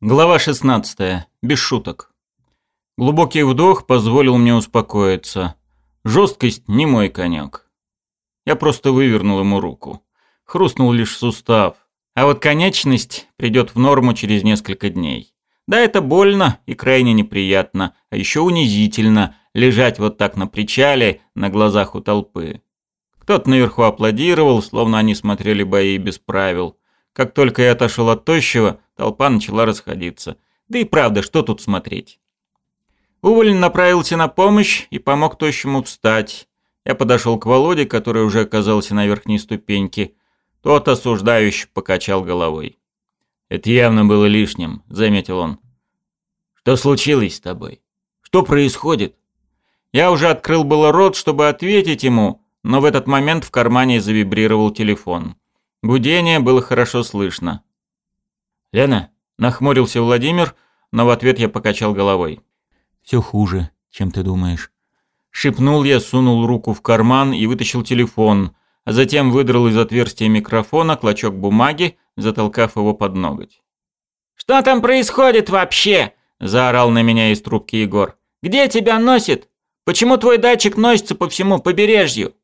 Глава 16. Без шуток. Глубокий вдох позволил мне успокоиться. Жесткость не мой конек. Я просто вывернул ему руку. Хрустнул лишь сустав. А вот конечность придет в норму через несколько дней. Да, это больно и крайне неприятно, а еще унизительно лежать вот так на причале на глазах у толпы. Кто-то наверху аплодировал, словно они смотрели бои без правил. Как только я отошел от тощего, толпа начала расходиться. Да и правда, что тут смотреть? Уволень направился на помощь и помог тощему встать. Я подошел к Володе, который уже оказался на верхней ступеньке. Тот осуждающе покачал головой. «Это явно было лишним», — заметил он. «Что случилось с тобой? Что происходит?» Я уже открыл было рот, чтобы ответить ему, но в этот момент в кармане завибрировал телефон. Гудение было хорошо слышно. «Лена?» – нахмурился Владимир, но в ответ я покачал головой. «Все хуже, чем ты думаешь». Шипнул я, сунул руку в карман и вытащил телефон, а затем выдрал из отверстия микрофона клочок бумаги, затолкав его под ноготь. «Что там происходит вообще?» – заорал на меня из трубки Егор. «Где тебя носит? Почему твой датчик носится по всему побережью?»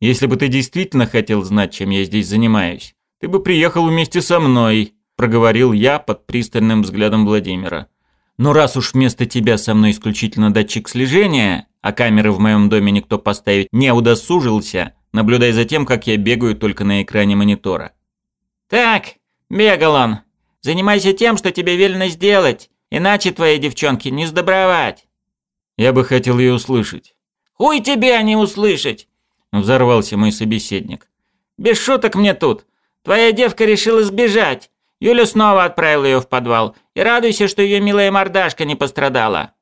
Если бы ты действительно хотел знать, чем я здесь занимаюсь, ты бы приехал вместе со мной, проговорил я под пристальным взглядом Владимира. Но раз уж вместо тебя со мной исключительно датчик слежения, а камеры в моем доме никто поставить не удосужился, наблюдай за тем, как я бегаю только на экране монитора. Так, бегал он. Занимайся тем, что тебе велено сделать, иначе твоей девчонке не сдобровать. Я бы хотел ее услышать. Хуй тебе, а не услышать. Взорвался мой собеседник. «Без шуток мне тут. Твоя девка решила сбежать. Юля снова отправила ее в подвал. И радуйся, что ее милая мордашка не пострадала».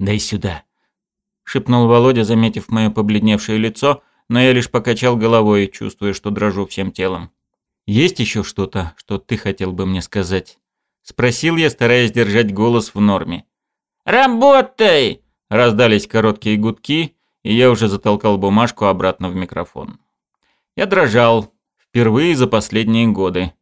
«Дай сюда», — шепнул Володя, заметив мое побледневшее лицо, но я лишь покачал головой, чувствуя, что дрожу всем телом. «Есть еще что-то, что ты хотел бы мне сказать?» — спросил я, стараясь держать голос в норме. «Работай!» — раздались короткие гудки, и я уже затолкал бумажку обратно в микрофон. Я дрожал. Впервые за последние годы.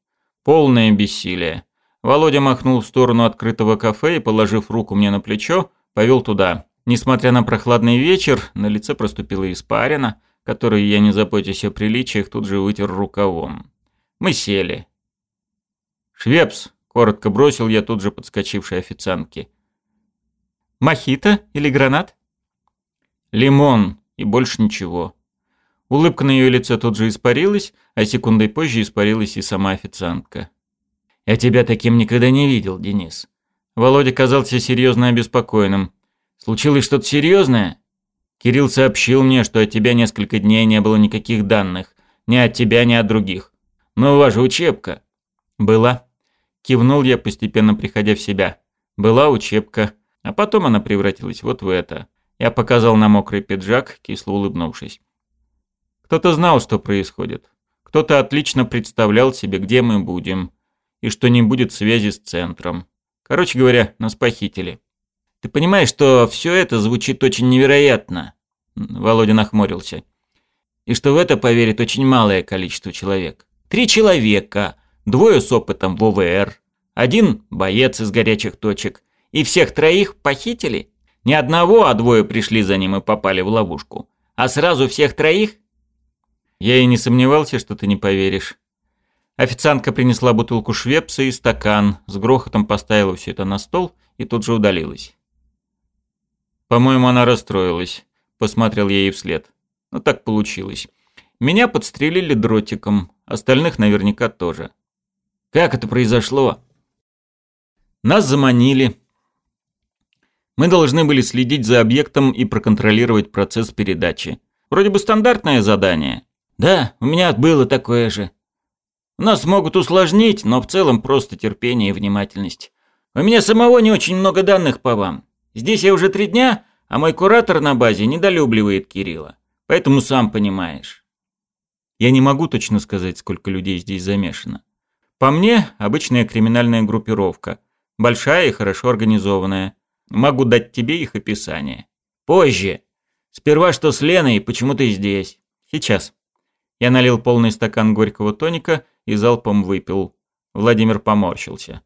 Полное бессилие. Володя махнул в сторону открытого кафе и, положив руку мне на плечо, повел туда. Несмотря на прохладный вечер, на лице проступила испарина, которую я, не заботясь о приличиях, тут же вытер рукавом. Мы сели. «Швепс!» — коротко бросил я тут же подскочившей официантке. «Мохито или гранат?» Лимон и больше ничего. Улыбка на ее лице тут же испарилась, а секундой позже испарилась и сама официантка. «Я тебя таким никогда не видел, Денис». Володя казался серьезно обеспокоенным. «Случилось что-то серьезное?» Кирилл сообщил мне, что от тебя несколько дней не было никаких данных. Ни от тебя, ни от других. Но у вас же учебка. Была. Кивнул я, постепенно приходя в себя. Была учебка. А потом она превратилась вот в это. Я показал на мокрый пиджак, кисло улыбнувшись. Кто-то знал, что происходит. Кто-то отлично представлял себе, где мы будем, и что не будет связи с центром. Короче говоря, нас похитили. Ты понимаешь, что все это звучит очень невероятно? Володя нахмурился. И что в это поверит очень малое количество человек. Три человека, двое с опытом в ОВР, один боец из горячих точек, и всех троих похитили? Не одного, а двое пришли за ним и попали в ловушку. А сразу всех троих? Я и не сомневался, что ты не поверишь. Официантка принесла бутылку швепса и стакан, с грохотом поставила все это на стол и тут же удалилась. По-моему, она расстроилась. Посмотрел я ей вслед. Ну так получилось. Меня подстрелили дротиком, остальных наверняка тоже. Как это произошло? Нас заманили, мы должны были следить за объектом и проконтролировать процесс передачи. Вроде бы стандартное задание. Да, у меня было такое же. Нас могут усложнить, но в целом просто терпение и внимательность. У меня самого не очень много данных по вам. Здесь я уже три дня, а мой куратор на базе недолюбливает Кирилла. Поэтому сам понимаешь. Я не могу точно сказать, сколько людей здесь замешано. По мне, обычная криминальная группировка. Большая и хорошо организованная. Могу дать тебе их описание. Позже. Сперва что с Леной, почему ты здесь? Сейчас. Я налил полный стакан горького тоника и залпом выпил. Владимир поморщился.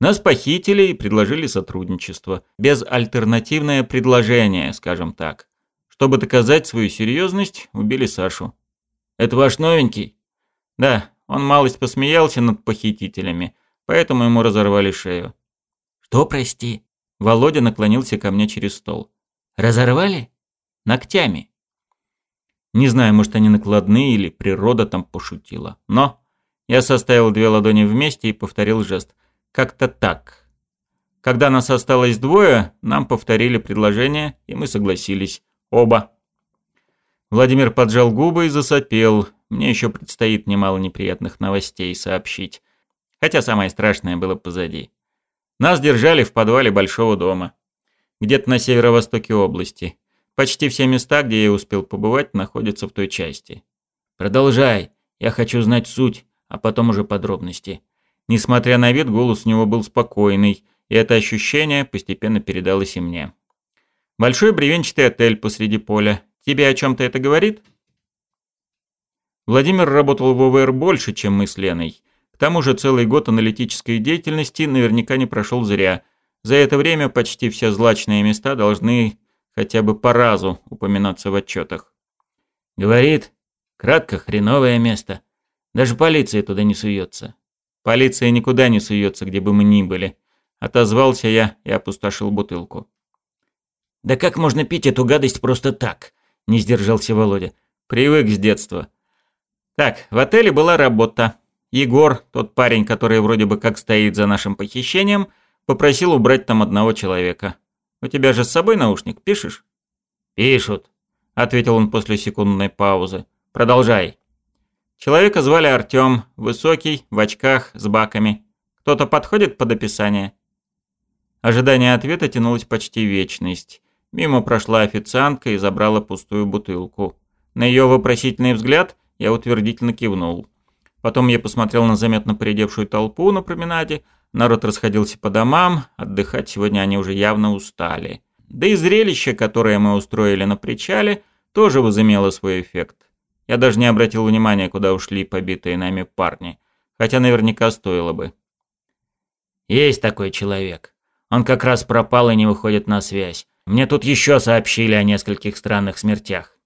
Нас похитили и предложили сотрудничество. Безальтернативное предложение, скажем так. Чтобы доказать свою серьезность, убили Сашу. «Это ваш новенький?» Да, он малость посмеялся над похитителями, поэтому ему разорвали шею. «Что, прости?» Володя наклонился ко мне через стол. «Разорвали?» «Ногтями». Не знаю, может, они накладные или природа там пошутила. Но я составил две ладони вместе и повторил жест. Как-то так. Когда нас осталось двое, нам повторили предложение, и мы согласились. Оба. Владимир поджал губы и засопел. Мне еще предстоит немало неприятных новостей сообщить. Хотя самое страшное было позади. Нас держали в подвале большого дома. Где-то на северо-востоке области. Почти все места, где я успел побывать, находятся в той части. Продолжай. Я хочу знать суть, а потом уже подробности. Несмотря на вид, голос у него был спокойный, и это ощущение постепенно передалось и мне. Большой бревенчатый отель посреди поля, Тебе о чем-то это говорит? Владимир работал в ОВР больше, чем мы с Леной. К тому же целый год аналитической деятельности наверняка не прошел зря. За это время почти все злачные места должны хотя бы по разу упоминаться в отчетах. Говорит, кратко хреновое место. Даже полиция туда не суется. Полиция никуда не суется, где бы мы ни были. Отозвался я и опустошил бутылку. Да как можно пить эту гадость просто так? не сдержался Володя. Привык с детства. Так, в отеле была работа. Егор, тот парень, который вроде бы как стоит за нашим похищением, попросил убрать там одного человека. У тебя же с собой наушник, пишешь? Пишут, ответил он после секундной паузы. Продолжай. Человека звали Артём, высокий, в очках, с баками. Кто-то подходит под описание? Ожидание ответа тянулось почти вечность. Мимо прошла официантка и забрала пустую бутылку. На ее вопросительный взгляд я утвердительно кивнул. Потом я посмотрел на заметно поредевшую толпу на променаде. Народ расходился по домам, отдыхать сегодня они уже явно устали. Да и зрелище, которое мы устроили на причале, тоже возымело свой эффект. Я даже не обратил внимания, куда ушли побитые нами парни. Хотя наверняка стоило бы. Есть такой человек. Он как раз пропал и не выходит на связь. Мне тут еще сообщили о нескольких странных смертях.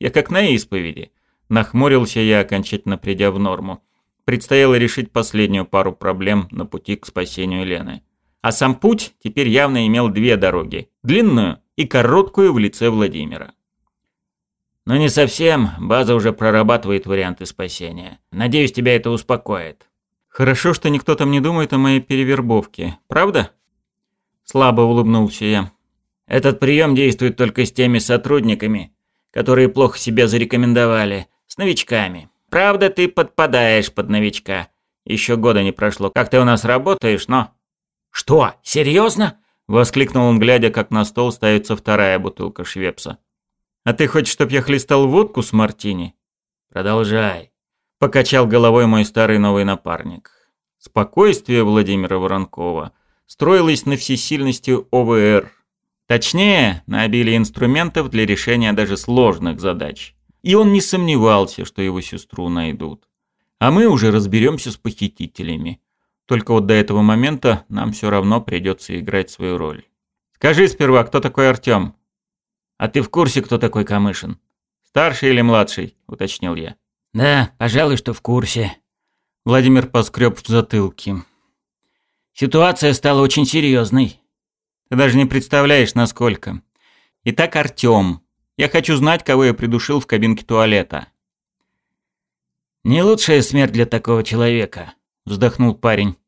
Я как на исповеди. Нахмурился я, окончательно придя в норму. Предстояло решить последнюю пару проблем на пути к спасению Лены. А сам путь теперь явно имел две дороги. Длинную и короткую в лице Владимира. Но не совсем. База уже прорабатывает варианты спасения. Надеюсь, тебя это успокоит. Хорошо, что никто там не думает о моей перевербовке. Правда? Слабо улыбнулся я. Этот прием действует только с теми сотрудниками, которые плохо себя зарекомендовали, с новичками. Правда, ты подпадаешь под новичка. Еще года не прошло, как ты у нас работаешь, но... Что, серьезно? Воскликнул он, глядя, как на стол ставится вторая бутылка швепса. «А ты хочешь, чтоб я хлестал водку с мартини?» «Продолжай», — покачал головой мой старый новый напарник. Спокойствие Владимира Воронкова строилось на всесильности ОВР, Точнее, на обилие инструментов для решения даже сложных задач. И он не сомневался, что его сестру найдут. А мы уже разберемся с похитителями. Только вот до этого момента нам все равно придется играть свою роль. Скажи сперва, кто такой Артем? А ты в курсе, кто такой Камышин? Старший или младший, уточнил я. Да, пожалуй, что в курсе. Владимир поскреб в затылке. Ситуация стала очень серьезной. Ты даже не представляешь, насколько. Итак, Артём. Я хочу знать, кого я придушил в кабинке туалета. Не лучшая смерть для такого человека, вздохнул парень.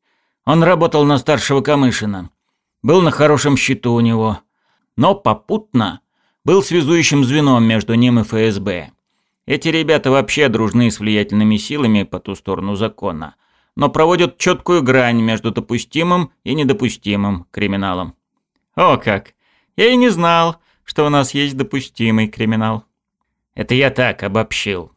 Он работал на старшего Камышина. Был на хорошем счету у него. Но попутно был связующим звеном между ним и ФСБ. Эти ребята вообще дружны с влиятельными силами по ту сторону закона, но проводят четкую грань между допустимым и недопустимым криминалом. О как! Я и не знал, что у нас есть допустимый криминал. Это я так обобщил.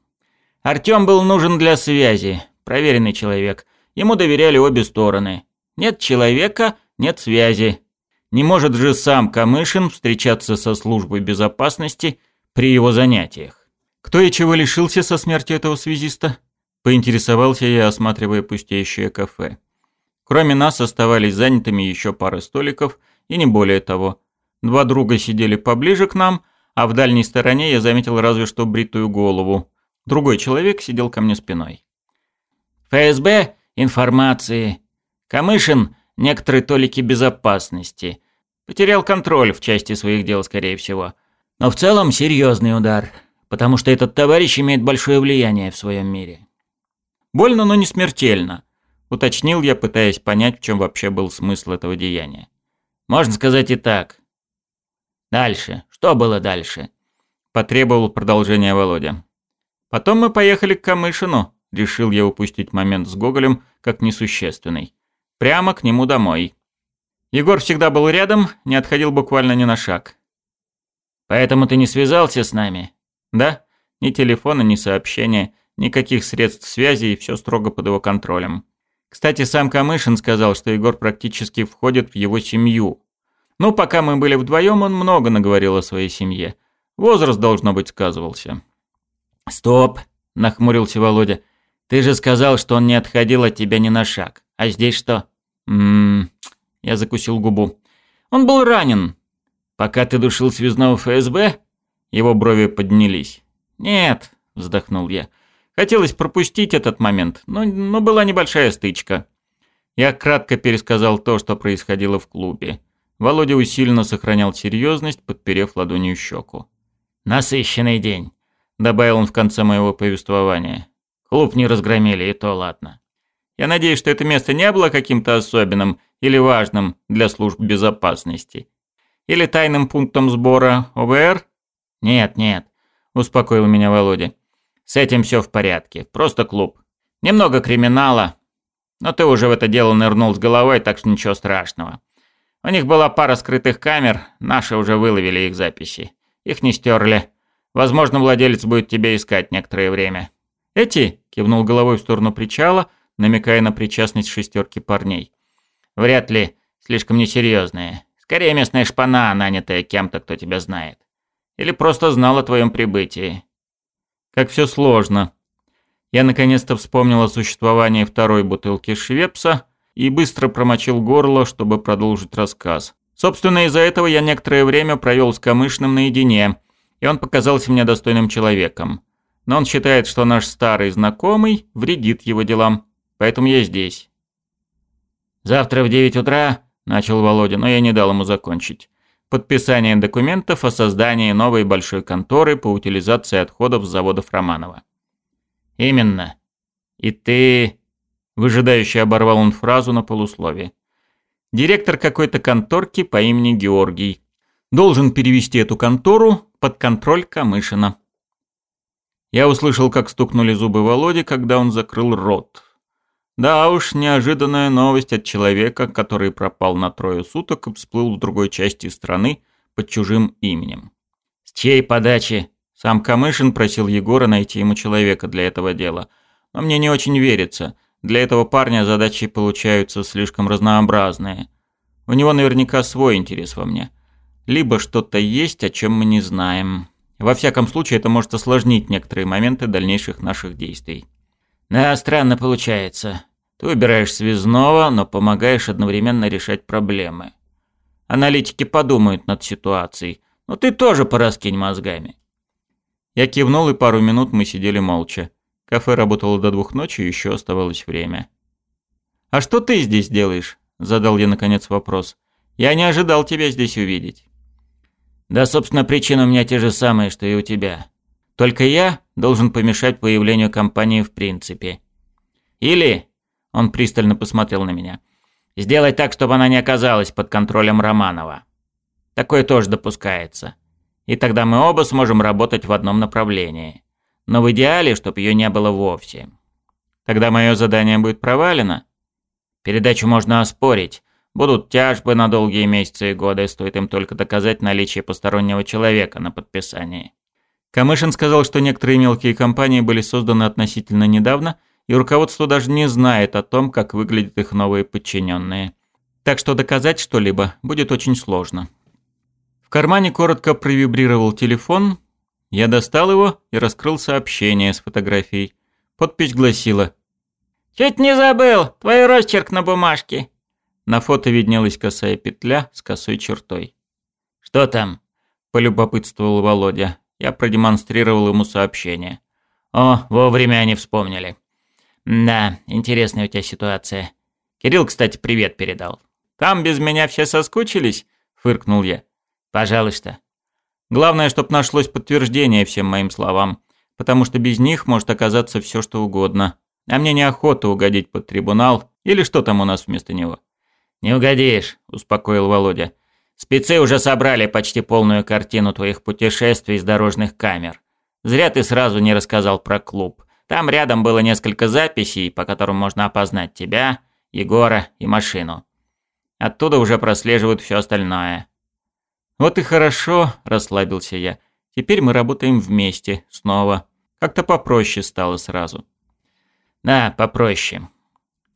Артём был нужен для связи, проверенный человек. Ему доверяли обе стороны. Нет человека, нет связи. Не может же сам Камышин встречаться со службой безопасности при его занятиях. Кто и чего лишился со смертью этого связиста? Поинтересовался я, осматривая пустеющее кафе. Кроме нас оставались занятыми еще пара столиков, и не более того. Два друга сидели поближе к нам, а в дальней стороне я заметил разве что бритую голову. Другой человек сидел ко мне спиной. ФСБ информации. Камышин некоторые толики безопасности. Потерял контроль в части своих дел, скорее всего. Но в целом серьезный удар, потому что этот товарищ имеет большое влияние в своем мире. Больно, но не смертельно, уточнил я, пытаясь понять, в чем вообще был смысл этого деяния. Можно сказать и так. Дальше. Что было дальше? Потребовал продолжения Володя. Потом мы поехали к Камышину, решил я упустить момент с Гоголем как несущественный. Прямо к нему домой. Егор всегда был рядом, не отходил буквально ни на шаг. «Поэтому ты не связался с нами?» «Да. Ни телефона, ни сообщения, никаких средств связи и все строго под его контролем. Кстати, сам Камышин сказал, что Егор практически входит в его семью. Ну, пока мы были вдвоем, он много наговорил о своей семье. Возраст, должно быть, сказывался». «Стоп!» – нахмурился Володя. «Ты же сказал, что он не отходил от тебя ни на шаг. А здесь что?» «Ммм...» Я закусил губу. «Он был ранен. Пока ты душил связного ФСБ?» Его брови поднялись. «Нет», — вздохнул я. Хотелось пропустить этот момент, но, но была небольшая стычка. Я кратко пересказал то, что происходило в клубе. Володя усиленно сохранял серьезность, подперев ладонью щеку. «Насыщенный день», — добавил он в конце моего повествования. «Клуб не разгромили, и то ладно». Я надеюсь, что это место не было каким-то особенным или важным для служб безопасности. Или тайным пунктом сбора ОВР? Нет, нет, успокоил меня Володя. С этим все в порядке, просто клуб. Немного криминала, но ты уже в это дело нырнул с головой, так что ничего страшного. У них была пара скрытых камер, наши уже выловили их записи. Их не стерли. Возможно, владелец будет тебя искать некоторое время. Эти, кивнул головой в сторону причала, намекая на причастность шестерки парней. «Вряд ли. Слишком несерьезные. Скорее местная шпана, нанятая кем-то, кто тебя знает. Или просто знал о твоем прибытии». Как все сложно. Я наконец-то вспомнил о существовании второй бутылки Швепса и быстро промочил горло, чтобы продолжить рассказ. Собственно, из-за этого я некоторое время провел с Камышным наедине, и он показался мне достойным человеком. Но он считает, что наш старый знакомый вредит его делам. Поэтому я здесь». «Завтра в девять утра», – начал Володя, но я не дал ему закончить. «Подписание документов о создании новой большой конторы по утилизации отходов с заводов Романова». «Именно. И ты...» Выжидающий оборвал он фразу на полусловие. «Директор какой-то конторки по имени Георгий. Должен перевести эту контору под контроль Камышина». Я услышал, как стукнули зубы Володи, когда он закрыл рот. Да уж, неожиданная новость от человека, который пропал на трое суток и всплыл в другой части страны под чужим именем. С чьей подачи? Сам Камышин просил Егора найти ему человека для этого дела. Но мне не очень верится. Для этого парня задачи получаются слишком разнообразные. У него наверняка свой интерес во мне. Либо что-то есть, о чем мы не знаем. Во всяком случае, это может осложнить некоторые моменты дальнейших наших действий. Да, странно получается. Ты убираешь связного, но помогаешь одновременно решать проблемы. Аналитики подумают над ситуацией, но ты тоже пораскинь мозгами. Я кивнул, и пару минут мы сидели молча. Кафе работало до двух ночи, еще оставалось время. «А что ты здесь делаешь?» – задал я наконец вопрос. «Я не ожидал тебя здесь увидеть». «Да, собственно, причины у меня те же самые, что и у тебя. Только я должен помешать появлению компании в принципе. Или, он пристально посмотрел на меня, сделать так, чтобы она не оказалась под контролем Романова. Такое тоже допускается. И тогда мы оба сможем работать в одном направлении. Но в идеале, чтобы ее не было вовсе. Тогда мое задание будет провалено. Передачу можно оспорить. Будут тяжбы на долгие месяцы и годы, стоит им только доказать наличие постороннего человека на подписании. Камышин сказал, что некоторые мелкие компании были созданы относительно недавно, и руководство даже не знает о том, как выглядят их новые подчиненные. Так что доказать что-либо будет очень сложно. В кармане коротко провибрировал телефон. Я достал его и раскрыл сообщение с фотографией. Подпись гласила «Чуть не забыл! Твой росчерк на бумажке!» На фото виднелась косая петля с косой чертой. «Что там?» – полюбопытствовал Володя. Я продемонстрировал ему сообщение. «О, вовремя они вспомнили. Да, интересная у тебя ситуация. Кирилл, кстати, привет передал». «Там без меня все соскучились?» – фыркнул я. «Пожалуйста». Главное, чтобы нашлось подтверждение всем моим словам, потому что без них может оказаться все что угодно. А мне неохота угодить под трибунал или что там у нас вместо него. «Не угодишь», – успокоил Володя. «Спецы уже собрали почти полную картину твоих путешествий с дорожных камер. Зря ты сразу не рассказал про клуб. Там рядом было несколько записей, по которым можно опознать тебя, Егора и машину. Оттуда уже прослеживают все остальное». «Вот и хорошо», – расслабился я. «Теперь мы работаем вместе, снова. Как-то попроще стало сразу». «Да, попроще.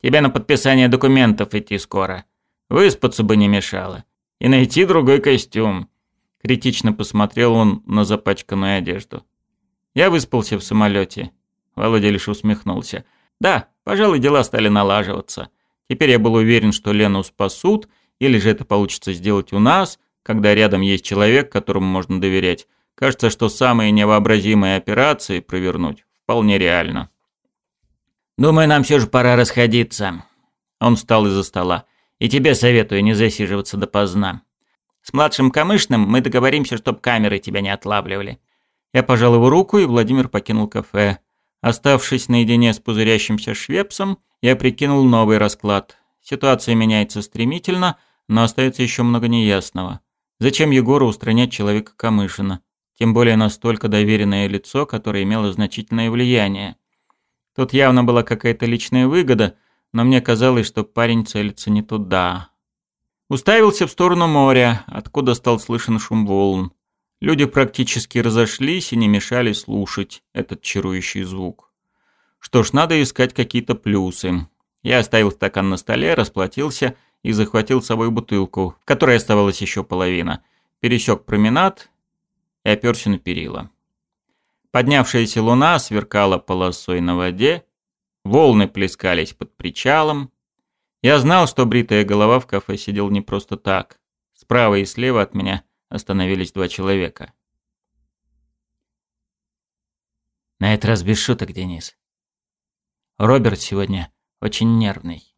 Тебе на подписание документов идти скоро. Выспаться бы не мешало. И найти другой костюм. Критично посмотрел он на запачканную одежду. Я выспался в самолете. Володя лишь усмехнулся. Да, пожалуй, дела стали налаживаться. Теперь я был уверен, что Лену спасут, или же это получится сделать у нас, когда рядом есть человек, которому можно доверять. Кажется, что самые невообразимые операции провернуть вполне реально. «Думаю, нам все же пора расходиться». Он встал из-за стола. И тебе советую не засиживаться допоздна. С младшим Камышным мы договоримся, чтоб камеры тебя не отлавливали». Я пожал его руку, и Владимир покинул кафе. Оставшись наедине с пузырящимся швепсом, я прикинул новый расклад. Ситуация меняется стремительно, но остается еще много неясного. Зачем Егору устранять человека Камышина? Тем более настолько доверенное лицо, которое имело значительное влияние. Тут явно была какая-то личная выгода – но мне казалось, что парень целится не туда. Уставился в сторону моря, откуда стал слышен шум волн. Люди практически разошлись и не мешали слушать этот чарующий звук. Что ж, надо искать какие-то плюсы. Я оставил стакан на столе, расплатился и захватил с собой бутылку, в которой оставалась еще половина. Пересек променад и оперся на перила. Поднявшаяся луна сверкала полосой на воде, Волны плескались под причалом. Я знал, что бритая голова в кафе сидел не просто так. Справа и слева от меня остановились два человека. На этот раз без шуток, Денис. Роберт сегодня очень нервный.